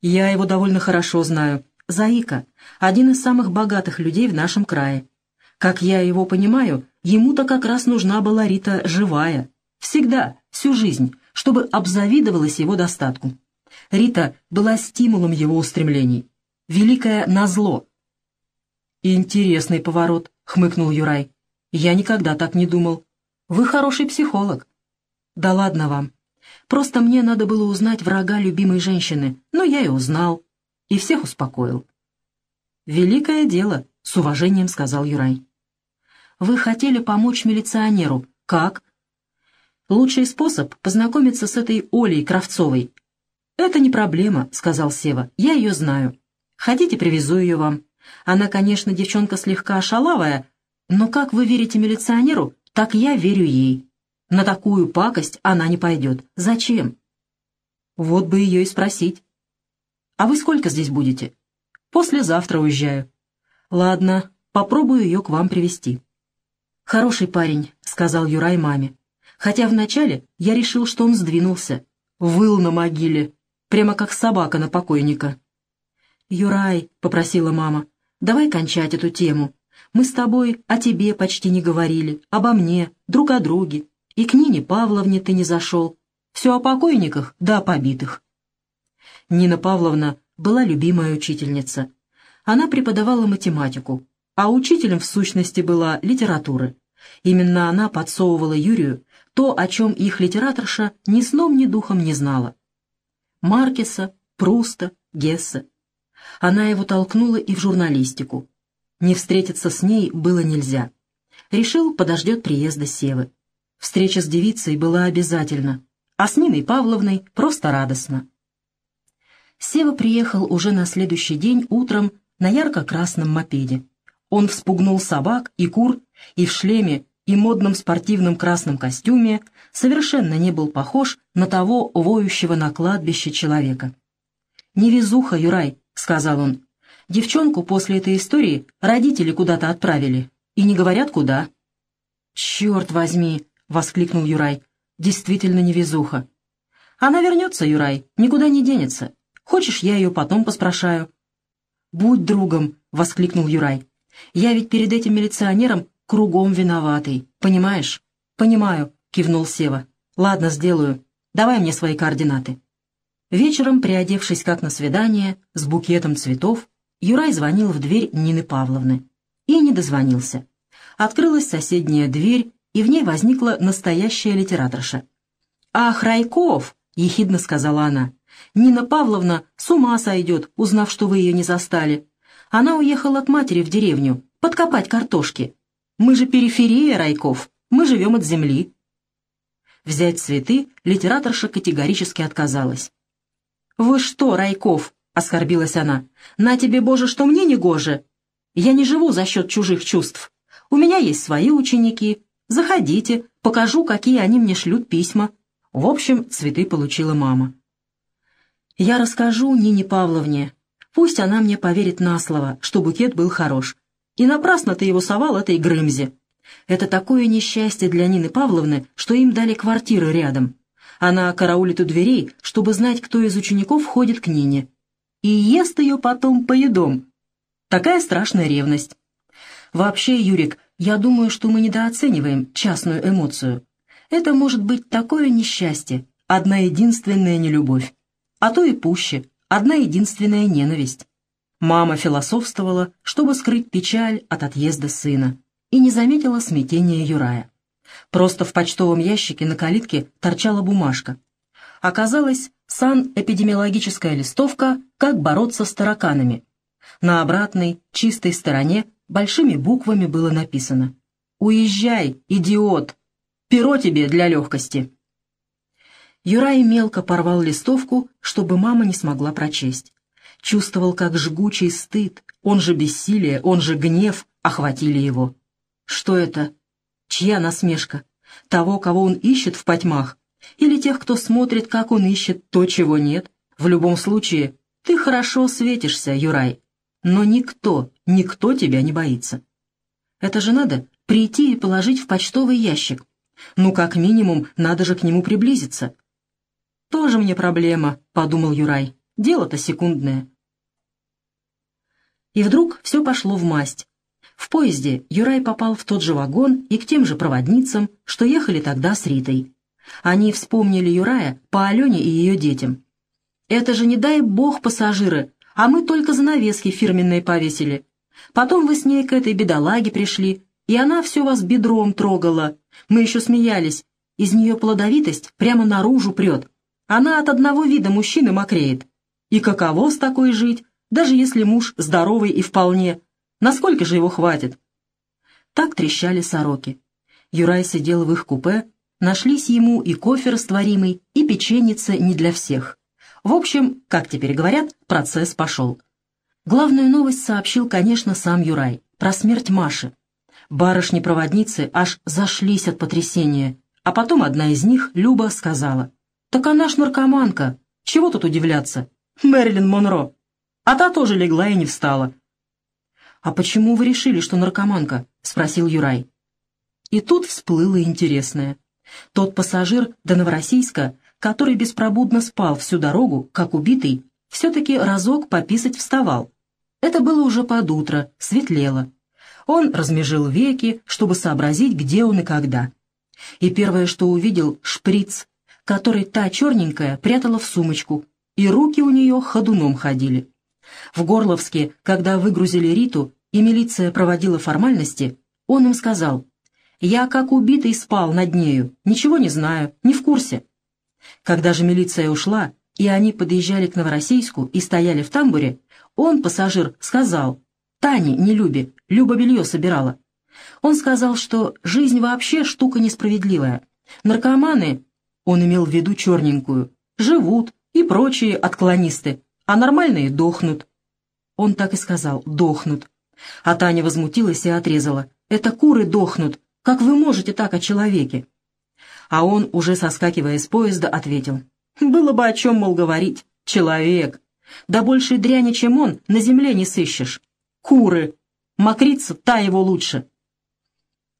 «Я его довольно хорошо знаю. Заика — один из самых богатых людей в нашем крае. Как я его понимаю, ему-то как раз нужна была Рита живая. Всегда, всю жизнь, чтобы обзавидовалась его достатку. Рита была стимулом его устремлений. Великое назло. «Интересный поворот», — хмыкнул Юрай. «Я никогда так не думал. Вы хороший психолог». «Да ладно вам. Просто мне надо было узнать врага любимой женщины, но я и узнал. И всех успокоил». «Великое дело», — с уважением сказал Юрай. «Вы хотели помочь милиционеру. Как?» «Лучший способ — познакомиться с этой Олей Кравцовой». «Это не проблема», — сказал Сева. «Я ее знаю. Хотите, привезу ее вам. Она, конечно, девчонка слегка шалавая, но как вы верите милиционеру, так я верю ей. На такую пакость она не пойдет. Зачем? Вот бы ее и спросить. А вы сколько здесь будете? Послезавтра уезжаю. Ладно, попробую ее к вам привести. Хороший парень, сказал Юрай маме. Хотя вначале я решил, что он сдвинулся. Выл на могиле, прямо как собака на покойника. «Юрай», — попросила мама, — «давай кончать эту тему. Мы с тобой о тебе почти не говорили, обо мне, друг о друге. И к Нине Павловне ты не зашел. Все о покойниках да о побитых. Нина Павловна была любимая учительница. Она преподавала математику, а учителем в сущности была литература. Именно она подсовывала Юрию то, о чем их литераторша ни сном, ни духом не знала. Маркеса, Пруста, Гесса. Она его толкнула и в журналистику. Не встретиться с ней было нельзя. Решил, подождет приезда Севы. Встреча с девицей была обязательна, а с Ниной Павловной просто радостно. Сева приехал уже на следующий день утром на ярко-красном мопеде. Он вспугнул собак и кур, и в шлеме, и модном спортивном красном костюме совершенно не был похож на того воющего на кладбище человека. «Невезуха, Юрай», — сказал он. «Девчонку после этой истории родители куда-то отправили, и не говорят, куда». «Черт возьми!» — воскликнул Юрай. «Действительно невезуха». «Она вернется, Юрай, никуда не денется. Хочешь, я ее потом поспрашаю?» «Будь другом», — воскликнул Юрай. «Я ведь перед этим милиционером кругом виноватый, понимаешь?» «Понимаю», — кивнул Сева. «Ладно, сделаю. Давай мне свои координаты». Вечером, приодевшись как на свидание, с букетом цветов, Юрай звонил в дверь Нины Павловны. И не дозвонился. Открылась соседняя дверь, и в ней возникла настоящая литераторша. «Ах, Райков!» — ехидно сказала она. «Нина Павловна с ума сойдет, узнав, что вы ее не застали. Она уехала к матери в деревню, подкопать картошки. Мы же периферия, Райков, мы живем от земли». Взять цветы литераторша категорически отказалась. «Вы что, Райков?» — оскорбилась она. «На тебе, Боже, что мне не гоже? Я не живу за счет чужих чувств. У меня есть свои ученики, Заходите, покажу, какие они мне шлют письма. В общем, цветы получила мама. Я расскажу Нине Павловне. Пусть она мне поверит на слово, что букет был хорош. И напрасно ты его совал этой Грымзе. Это такое несчастье для Нины Павловны, что им дали квартиры рядом. Она караулит у дверей, чтобы знать, кто из учеников ходит к Нине. И ест ее потом поедом. Такая страшная ревность. Вообще, Юрик, я думаю, что мы недооцениваем частную эмоцию. Это может быть такое несчастье, одна единственная нелюбовь, а то и пуще, одна единственная ненависть. Мама философствовала, чтобы скрыть печаль от отъезда сына, и не заметила смятения Юрая. Просто в почтовом ящике на калитке торчала бумажка. Оказалось, санэпидемиологическая листовка «Как бороться с тараканами». На обратной, чистой стороне большими буквами было написано «Уезжай, идиот! Перо тебе для легкости!» Юрай мелко порвал листовку, чтобы мама не смогла прочесть. Чувствовал, как жгучий стыд, он же бессилие, он же гнев охватили его. Что это? Чья насмешка? Того, кого он ищет в потьмах? Или тех, кто смотрит, как он ищет то, чего нет? В любом случае, ты хорошо светишься, Юрай но никто, никто тебя не боится. Это же надо прийти и положить в почтовый ящик. Ну, как минимум, надо же к нему приблизиться. «Тоже мне проблема», — подумал Юрай. Дело-то секундное. И вдруг все пошло в масть. В поезде Юрай попал в тот же вагон и к тем же проводницам, что ехали тогда с Ритой. Они вспомнили Юрая по Алене и ее детям. «Это же не дай бог пассажиры, а мы только занавески фирменные повесили. Потом вы с ней к этой бедолаге пришли, и она все вас бедром трогала. Мы еще смеялись. Из нее плодовитость прямо наружу прет. Она от одного вида мужчины мокреет. И каково с такой жить, даже если муж здоровый и вполне? Насколько же его хватит? Так трещали сороки. Юрай сидел в их купе, нашлись ему и кофе растворимый, и печеница не для всех. В общем, как теперь говорят, процесс пошел. Главную новость сообщил, конечно, сам Юрай, про смерть Маши. Барышни-проводницы аж зашлись от потрясения, а потом одна из них, Люба, сказала, «Так она ж наркоманка, чего тут удивляться? Мэрилин Монро. А та тоже легла и не встала. «А почему вы решили, что наркоманка?» — спросил Юрай. И тут всплыло интересное. Тот пассажир до Новороссийска, который беспробудно спал всю дорогу, как убитый, все-таки разок пописать вставал. Это было уже под утро, светлело. Он размежил веки, чтобы сообразить, где он и когда. И первое, что увидел — шприц, который та черненькая прятала в сумочку, и руки у нее ходуном ходили. В Горловске, когда выгрузили Риту, и милиция проводила формальности, он им сказал, «Я как убитый спал над нею, ничего не знаю, не в курсе». Когда же милиция ушла, и они подъезжали к Новороссийску и стояли в тамбуре, он, пассажир, сказал, «Тане, не Любе, Люба белье собирала». Он сказал, что жизнь вообще штука несправедливая. Наркоманы, он имел в виду черненькую, живут, и прочие отклонисты, а нормальные дохнут. Он так и сказал «дохнут». А Таня возмутилась и отрезала. «Это куры дохнут. Как вы можете так о человеке?» А он, уже соскакивая с поезда, ответил. «Было бы о чем, мол, говорить. Человек. Да больше дряни, чем он, на земле не сыщешь. Куры. Мокрица та его лучше».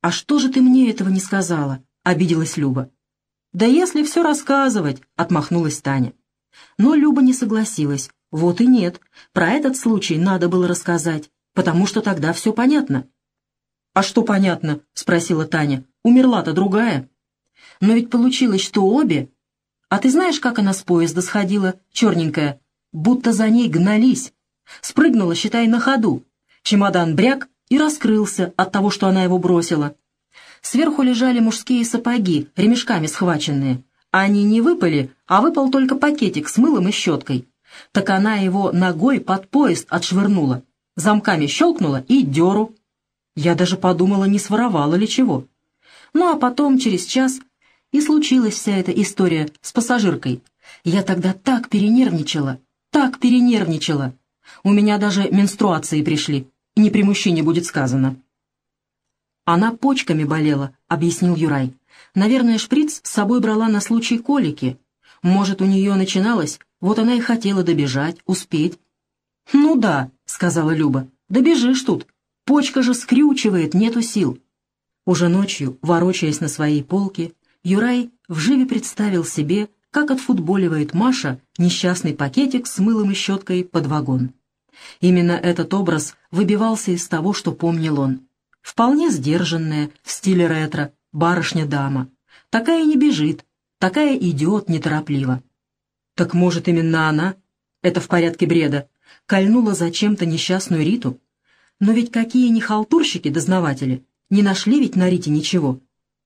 «А что же ты мне этого не сказала?» — обиделась Люба. «Да если все рассказывать», — отмахнулась Таня. Но Люба не согласилась. Вот и нет. Про этот случай надо было рассказать, потому что тогда все понятно. «А что понятно?» — спросила Таня. «Умерла-то другая». «Но ведь получилось, что обе...» «А ты знаешь, как она с поезда сходила, черненькая? Будто за ней гнались. Спрыгнула, считай, на ходу. Чемодан бряк и раскрылся от того, что она его бросила. Сверху лежали мужские сапоги, ремешками схваченные. Они не выпали, а выпал только пакетик с мылом и щеткой. Так она его ногой под поезд отшвырнула, замками щелкнула и деру. Я даже подумала, не своровала ли чего. Ну а потом, через час, и случилась вся эта история с пассажиркой. Я тогда так перенервничала, так перенервничала. У меня даже менструации пришли, не при мужчине будет сказано. Она почками болела, объяснил Юрай. Наверное, шприц с собой брала на случай колики. Может, у нее начиналось, вот она и хотела добежать, успеть. «Ну да», — сказала Люба, — «добежишь тут. Почка же скрючивает, нету сил». Уже ночью, ворочаясь на своей полке, Юрай вживе представил себе, как отфутболивает Маша несчастный пакетик с мылом и щеткой под вагон. Именно этот образ выбивался из того, что помнил он. Вполне сдержанная, в стиле ретро, барышня-дама. Такая не бежит, такая идет неторопливо. Так может, именно она, это в порядке бреда, кольнула зачем-то несчастную Риту? Но ведь какие ни халтурщики-дознаватели, не нашли ведь на Рите ничего.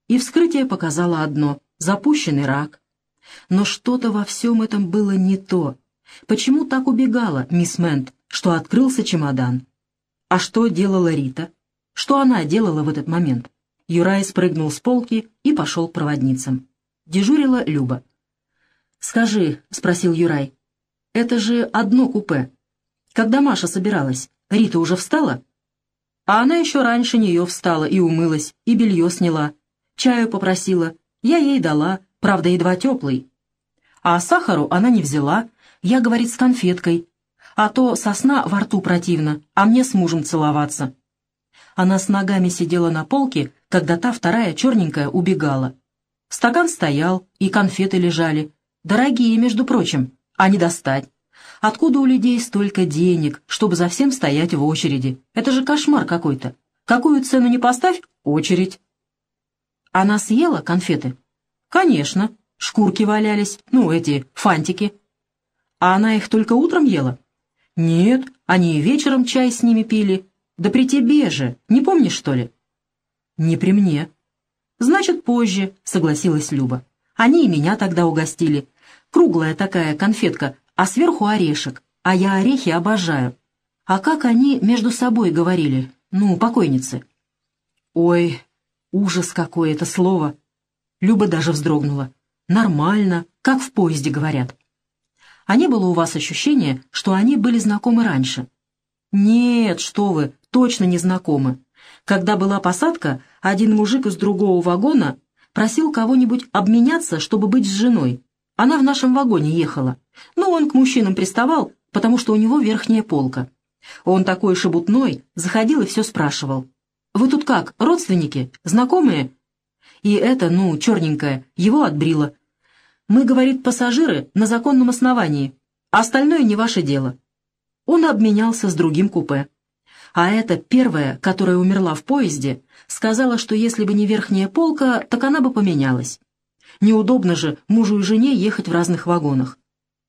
И вскрытие показало одно — запущенный рак. Но что-то во всем этом было не то. Почему так убегала мисс Мент, что открылся чемодан? А что делала Рита? Что она делала в этот момент? Юрай спрыгнул с полки и пошел к проводницам. Дежурила Люба. «Скажи», — спросил Юрай, — «это же одно купе. Когда Маша собиралась, Рита уже встала?» А она еще раньше нее встала и умылась, и белье сняла. Чаю попросила. Я ей дала, правда, едва теплый. А сахару она не взяла, я, говорит, с конфеткой. А то сосна во рту противно, а мне с мужем целоваться. Она с ногами сидела на полке, когда та вторая черненькая убегала. Стакан стоял, и конфеты лежали. Дорогие, между прочим, а не достать. Откуда у людей столько денег, чтобы за всем стоять в очереди? Это же кошмар какой-то. Какую цену не поставь — очередь. Она съела конфеты? Конечно. Шкурки валялись, ну, эти, фантики. А она их только утром ела? Нет, они и вечером чай с ними пили. Да при тебе же, не помнишь, что ли? Не при мне. Значит, позже, согласилась Люба. Они и меня тогда угостили. Круглая такая конфетка, а сверху орешек. А я орехи обожаю. А как они между собой говорили? Ну, покойницы. Ой, ужас какое это слово. Люба даже вздрогнула. Нормально, как в поезде говорят. А не было у вас ощущения, что они были знакомы раньше? Нет, что вы, точно не знакомы. Когда была посадка, один мужик из другого вагона просил кого-нибудь обменяться, чтобы быть с женой. Она в нашем вагоне ехала. Но он к мужчинам приставал, потому что у него верхняя полка. Он такой шебутной, заходил и все спрашивал. «Вы тут как, родственники? Знакомые?» И это, ну, черненькая, его отбрила. «Мы, — говорит, — пассажиры на законном основании, а остальное не ваше дело». Он обменялся с другим купе. А эта первая, которая умерла в поезде, сказала, что если бы не верхняя полка, так она бы поменялась. Неудобно же мужу и жене ехать в разных вагонах.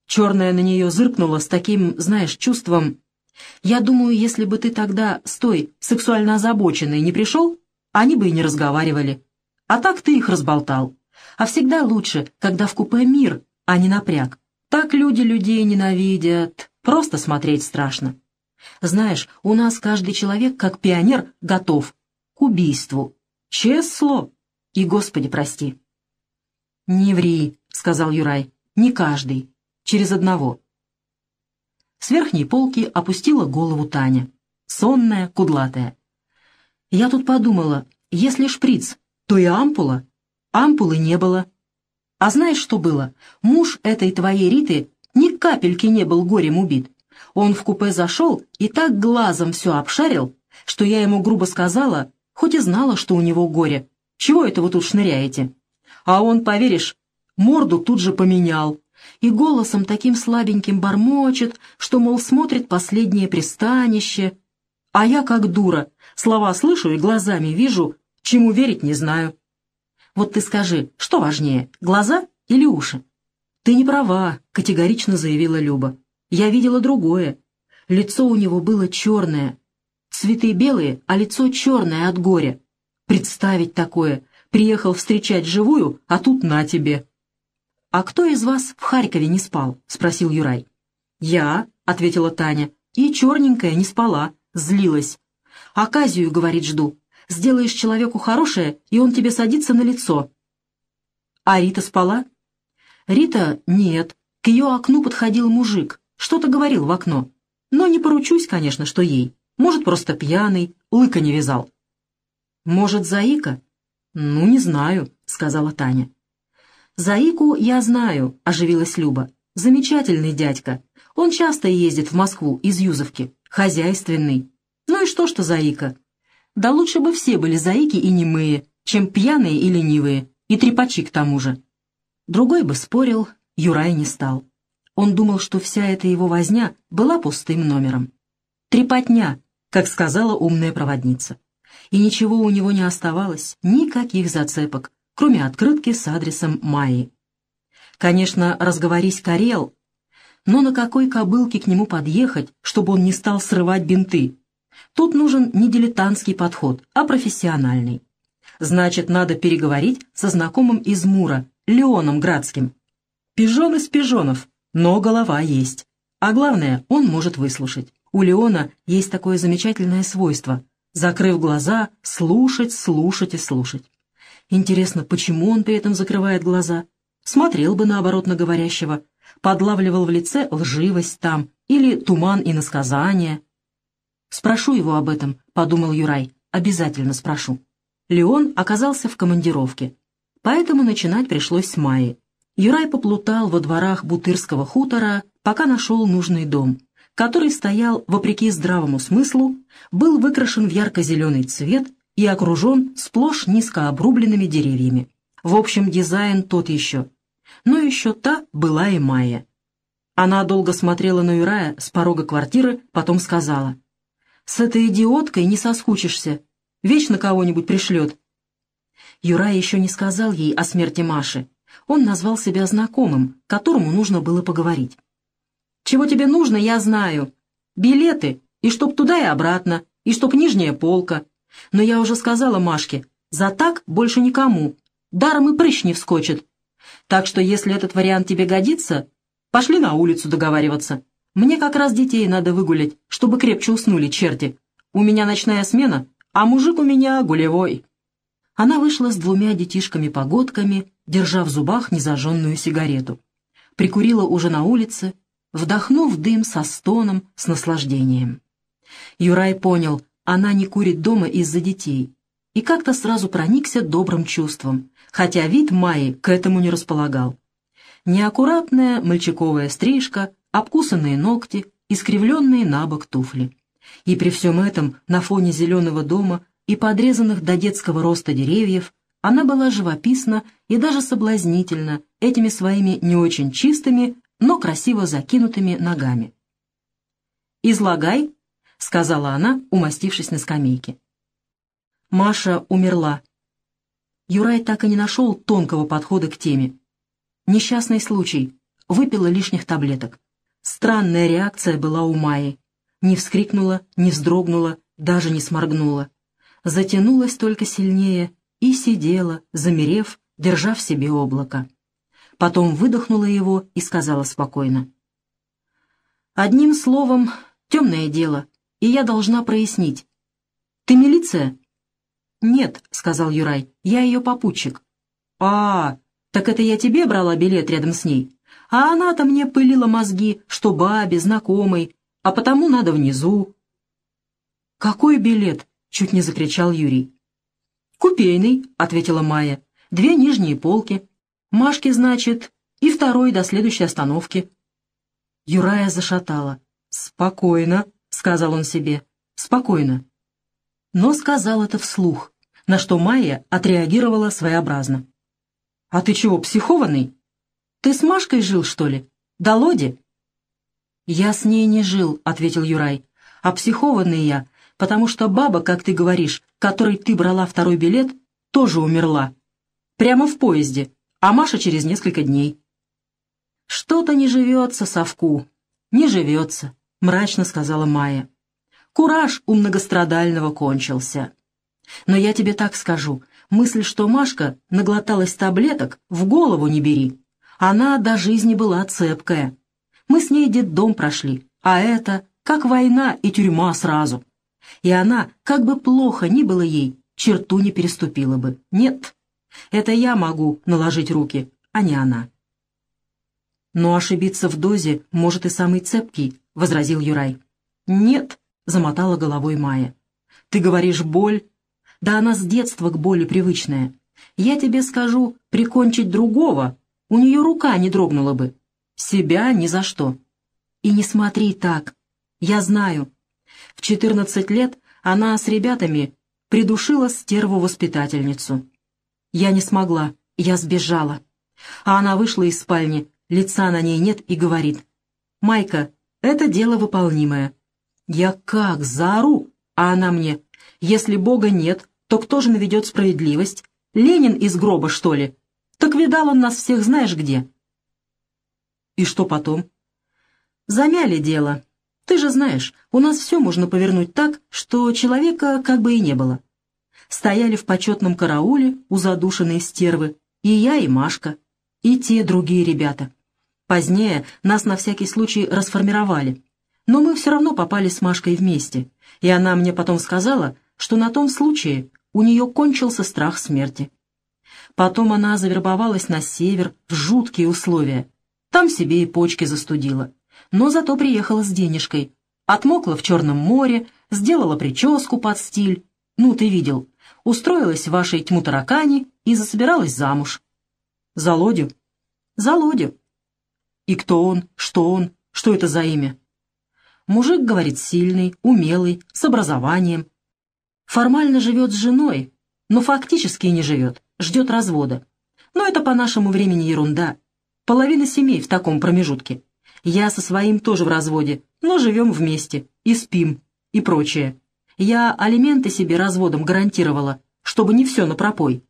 Черная на нее зыркнула с таким, знаешь, чувством. «Я думаю, если бы ты тогда с той сексуально озабоченной не пришел, они бы и не разговаривали. А так ты их разболтал. А всегда лучше, когда в купе мир, а не напряг. Так люди людей ненавидят. Просто смотреть страшно». Знаешь, у нас каждый человек, как пионер, готов к убийству. Чесло. И, Господи, прости. «Не ври», — сказал Юрай. «Не каждый. Через одного». С верхней полки опустила голову Таня. Сонная, кудлатая. Я тут подумала, если шприц, то и ампула. Ампулы не было. А знаешь, что было? Муж этой твоей Риты ни капельки не был горем убит. Он в купе зашел и так глазом все обшарил, что я ему грубо сказала, хоть и знала, что у него горе. Чего это вы тут шныряете? А он, поверишь, морду тут же поменял. И голосом таким слабеньким бормочет, что, мол, смотрит последнее пристанище. А я, как дура, слова слышу и глазами вижу, чему верить не знаю. Вот ты скажи, что важнее, глаза или уши? Ты не права, категорично заявила Люба. Я видела другое. Лицо у него было черное. Цветы белые, а лицо черное от горя. Представить такое. Приехал встречать живую, а тут на тебе. «А кто из вас в Харькове не спал?» — спросил Юрай. «Я», — ответила Таня, — «и черненькая не спала, злилась. Аказию, — говорит, — жду. Сделаешь человеку хорошее, и он тебе садится на лицо». «А Рита спала?» «Рита — нет. К ее окну подходил мужик. Что-то говорил в окно. Но не поручусь, конечно, что ей. Может, просто пьяный, лыка не вязал. Может, Заика? Ну, не знаю, сказала Таня. Заику я знаю, оживилась Люба. Замечательный дядька. Он часто ездит в Москву из Юзовки. Хозяйственный. Ну и что, что Заика? Да лучше бы все были заики и немые, чем пьяные и ленивые, и трепачи к тому же. Другой бы спорил, Юрай не стал. Он думал, что вся эта его возня была пустым номером. «Трепотня», как сказала умная проводница. И ничего у него не оставалось, никаких зацепок, кроме открытки с адресом Майи. Конечно, разговорись Карел, но на какой кобылке к нему подъехать, чтобы он не стал срывать бинты? Тут нужен не дилетантский подход, а профессиональный. Значит, надо переговорить со знакомым из Мура, Леоном Градским. Пижон из пижонов, но голова есть. А главное, он может выслушать. У Леона есть такое замечательное свойство — закрыв глаза, слушать, слушать и слушать. Интересно, почему он при этом закрывает глаза? Смотрел бы наоборот на говорящего, подлавливал в лице лживость там или туман и насказание. «Спрошу его об этом», — подумал Юрай. «Обязательно спрошу». Леон оказался в командировке, поэтому начинать пришлось с Майи. Юрай поплутал во дворах Бутырского хутора, пока нашел нужный дом, который стоял, вопреки здравому смыслу, был выкрашен в ярко-зеленый цвет и окружен сплошь низкообрубленными деревьями. В общем, дизайн тот еще. Но еще та была и Майя. Она долго смотрела на Юрая с порога квартиры, потом сказала. «С этой идиоткой не соскучишься. Вечно кого-нибудь пришлет». Юрай еще не сказал ей о смерти Маши. Он назвал себя знакомым, которому нужно было поговорить. «Чего тебе нужно, я знаю. Билеты, и чтоб туда и обратно, и чтоб нижняя полка. Но я уже сказала Машке, за так больше никому. Даром и прыщ не вскочит. Так что если этот вариант тебе годится, пошли на улицу договариваться. Мне как раз детей надо выгулять, чтобы крепче уснули черти. У меня ночная смена, а мужик у меня гулевой». Она вышла с двумя детишками-погодками, держа в зубах незажженную сигарету. Прикурила уже на улице, вдохнув дым со стоном, с наслаждением. Юрай понял, она не курит дома из-за детей, и как-то сразу проникся добрым чувством, хотя вид Майи к этому не располагал. Неаккуратная мальчиковая стрижка, обкусанные ногти, искривленные на бок туфли. И при всем этом на фоне зеленого дома и подрезанных до детского роста деревьев она была живописна и даже соблазнительна этими своими не очень чистыми, но красиво закинутыми ногами. «Излагай», — сказала она, умастившись на скамейке. Маша умерла. Юрай так и не нашел тонкого подхода к теме. Несчастный случай. Выпила лишних таблеток. Странная реакция была у Майи. Не вскрикнула, не вздрогнула, даже не сморгнула. Затянулась только сильнее и сидела, замерев, держа в себе облако. Потом выдохнула его и сказала спокойно. «Одним словом, темное дело, и я должна прояснить. Ты милиция?» «Нет», — сказал Юрай, — «я ее попутчик». «А, так это я тебе брала билет рядом с ней? А она-то мне пылила мозги, что бабе, знакомой, а потому надо внизу». «Какой билет?» — чуть не закричал Юрий. «Купейный», — ответила Майя. «Две нижние полки. Машке, значит, и второй до следующей остановки». Юрая зашатала. «Спокойно», — сказал он себе. «Спокойно». Но сказал это вслух, на что Майя отреагировала своеобразно. «А ты чего, психованный? Ты с Машкой жил, что ли? До Лоди?» «Я с ней не жил», — ответил Юрай. «А психованный я, потому что баба, как ты говоришь, которой ты брала второй билет, тоже умерла. Прямо в поезде, а Маша через несколько дней. «Что-то не живется совку, не живется», — мрачно сказала Майя. «Кураж у многострадального кончился. Но я тебе так скажу, мысль, что Машка наглоталась таблеток, в голову не бери. Она до жизни была цепкая. Мы с ней дом прошли, а это как война и тюрьма сразу и она, как бы плохо ни было ей, черту не переступила бы. Нет, это я могу наложить руки, а не она. «Но ошибиться в дозе может и самый цепкий», — возразил Юрай. «Нет», — замотала головой Майя. «Ты говоришь боль? Да она с детства к боли привычная. Я тебе скажу, прикончить другого, у нее рука не дрогнула бы. Себя ни за что. И не смотри так. Я знаю, в 14 лет она с ребятами придушила стерву-воспитательницу. Я не смогла, я сбежала. А она вышла из спальни, лица на ней нет и говорит. «Майка, это дело выполнимое». Я как, заору, а она мне. «Если Бога нет, то кто же наведет справедливость? Ленин из гроба, что ли? Так видал он нас всех знаешь где». И что потом? Замяли дело. Ты же знаешь, у нас все можно повернуть так, что человека как бы и не было. Стояли в почетном карауле у задушенной стервы и я, и Машка, и те другие ребята. Позднее нас на всякий случай расформировали, но мы все равно попали с Машкой вместе, и она мне потом сказала, что на том случае у нее кончился страх смерти. Потом она завербовалась на север в жуткие условия. Там себе и почки застудила но зато приехала с денежкой. Отмокла в Черном море, сделала прическу под стиль. Ну, ты видел. Устроилась в вашей тьму таракани и засобиралась замуж. За Лодю? За Лодю. И кто он? Что он? Что это за имя? Мужик, говорит, сильный, умелый, с образованием. Формально живет с женой, но фактически не живет, ждет развода. Но это по нашему времени ерунда. Половина семей в таком промежутке. Я со своим тоже в разводе, но живем вместе, и спим, и прочее. Я алименты себе разводом гарантировала, чтобы не все на пропой.